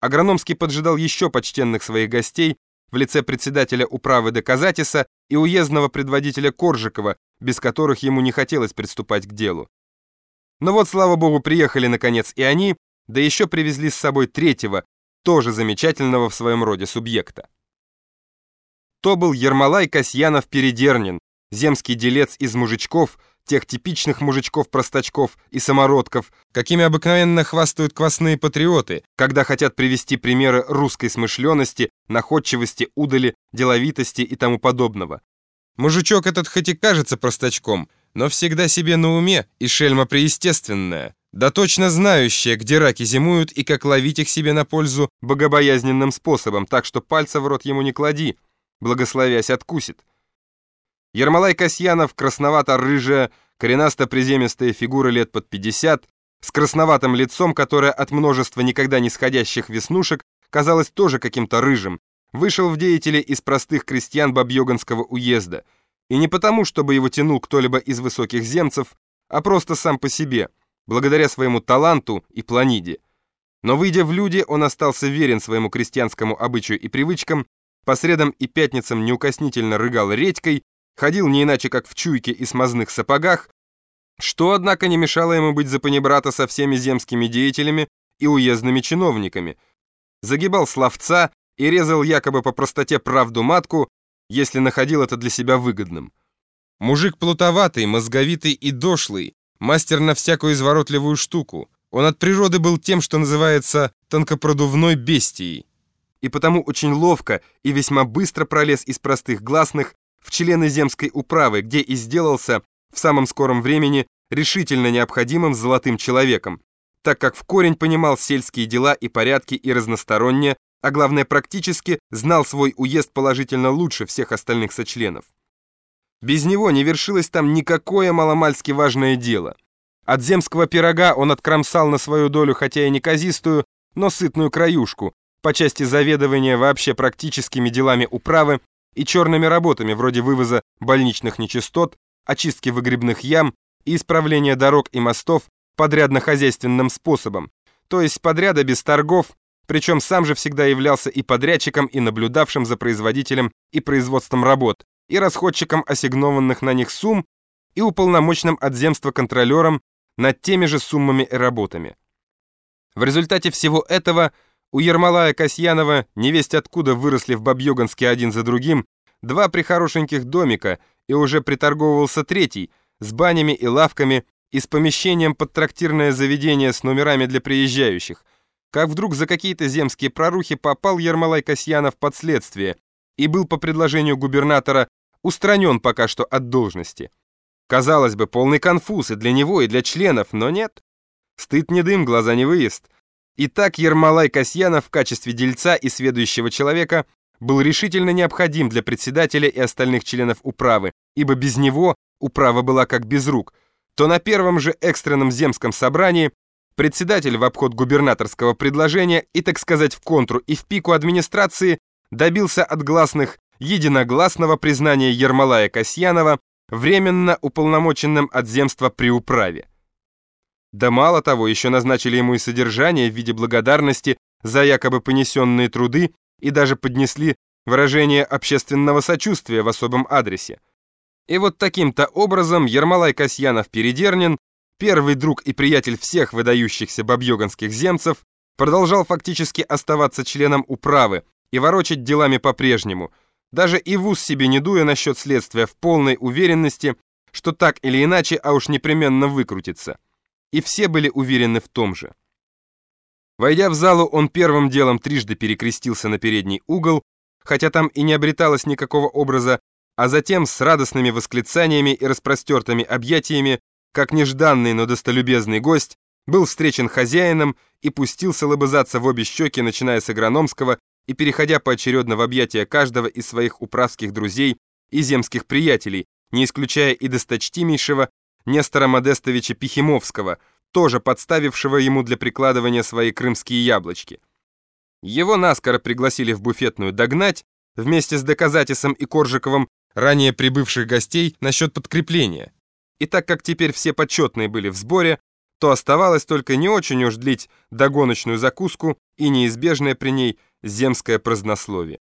Агрономский поджидал еще почтенных своих гостей в лице председателя управы Доказатиса и уездного предводителя Коржикова, без которых ему не хотелось приступать к делу. Но вот, слава богу, приехали наконец и они, да еще привезли с собой третьего, тоже замечательного в своем роде субъекта. То был Ермолай Касьянов-Передернин, земский делец из мужичков, тех типичных мужичков-простачков и самородков, какими обыкновенно хвастают квасные патриоты, когда хотят привести примеры русской смышленности, находчивости, удали, деловитости и тому подобного. Мужичок этот хоть и кажется простачком, но всегда себе на уме и шельма преестественная, да точно знающая, где раки зимуют и как ловить их себе на пользу богобоязненным способом, так что пальца в рот ему не клади, благословясь откусит. Ермолай Касьянов, красновато-рыжая, коренасто-приземистая фигура лет под 50, с красноватым лицом, которое от множества никогда не сходящих веснушек казалось тоже каким-то рыжим, вышел в деятели из простых крестьян Бабьоганского уезда. И не потому, чтобы его тянул кто-либо из высоких земцев, а просто сам по себе, благодаря своему таланту и планиде. Но выйдя в люди, он остался верен своему крестьянскому обычаю и привычкам, по средам и пятницам неукоснительно рыгал редькой, ходил не иначе как в чуйке и смазных сапогах, что, однако, не мешало ему быть за панибрата со всеми земскими деятелями и уездными чиновниками, загибал словца и резал якобы по простоте правду матку, если находил это для себя выгодным. Мужик плутоватый, мозговитый и дошлый, мастер на всякую изворотливую штуку. Он от природы был тем, что называется тонкопродувной бестией. И потому очень ловко и весьма быстро пролез из простых гласных в члены земской управы, где и сделался в самом скором времени решительно необходимым золотым человеком, так как в корень понимал сельские дела и порядки и разносторонне а главное практически знал свой уезд положительно лучше всех остальных сочленов. Без него не вершилось там никакое маломальски важное дело. От земского пирога он откромсал на свою долю хотя и неказистую, но сытную краюшку, по части заведования вообще практическими делами управы и черными работами вроде вывоза больничных нечистот, очистки выгребных ям и исправления дорог и мостов подрядно-хозяйственным способом, то есть подряда без торгов, причем сам же всегда являлся и подрядчиком, и наблюдавшим за производителем и производством работ, и расходчиком ассигнованных на них сумм, и уполномоченным от земства контролером над теми же суммами и работами. В результате всего этого у Ермолая Касьянова, невесть откуда выросли в Бабьёганске один за другим, два прихорошеньких домика, и уже приторговывался третий, с банями и лавками, и с помещением под трактирное заведение с номерами для приезжающих – как вдруг за какие-то земские прорухи попал Ермолай Касьянов под следствие и был по предложению губернатора устранен пока что от должности. Казалось бы, полный конфуз и для него, и для членов, но нет. Стыд не дым, глаза не выезд. И так Ермолай Касьянов в качестве дельца и сведущего человека был решительно необходим для председателя и остальных членов управы, ибо без него управа была как без рук, то на первом же экстренном земском собрании Председатель в обход губернаторского предложения и, так сказать, в контру и в пику администрации добился от гласных единогласного признания Ермолая Касьянова временно уполномоченным от земства при управе. Да мало того, еще назначили ему и содержание в виде благодарности за якобы понесенные труды и даже поднесли выражение общественного сочувствия в особом адресе. И вот таким-то образом Ермолай Касьянов-Передернин первый друг и приятель всех выдающихся бабьёганских земцев, продолжал фактически оставаться членом управы и ворочать делами по-прежнему, даже и в ус себе не дуя насчет следствия в полной уверенности, что так или иначе, а уж непременно выкрутится. И все были уверены в том же. Войдя в залу, он первым делом трижды перекрестился на передний угол, хотя там и не обреталось никакого образа, а затем с радостными восклицаниями и распростертыми объятиями как нежданный, но достолюбезный гость, был встречен хозяином и пустился лобызаться в обе щеки, начиная с агрономского и переходя поочередно в объятия каждого из своих управских друзей и земских приятелей, не исключая и досточтимейшего Нестора Модестовича Пихимовского, тоже подставившего ему для прикладывания свои крымские яблочки. Его наскоро пригласили в буфетную догнать, вместе с Доказатисом и Коржиковым, ранее прибывших гостей, насчет подкрепления. И так как теперь все почетные были в сборе, то оставалось только не очень уж длить догоночную закуску и неизбежное при ней земское празднословие.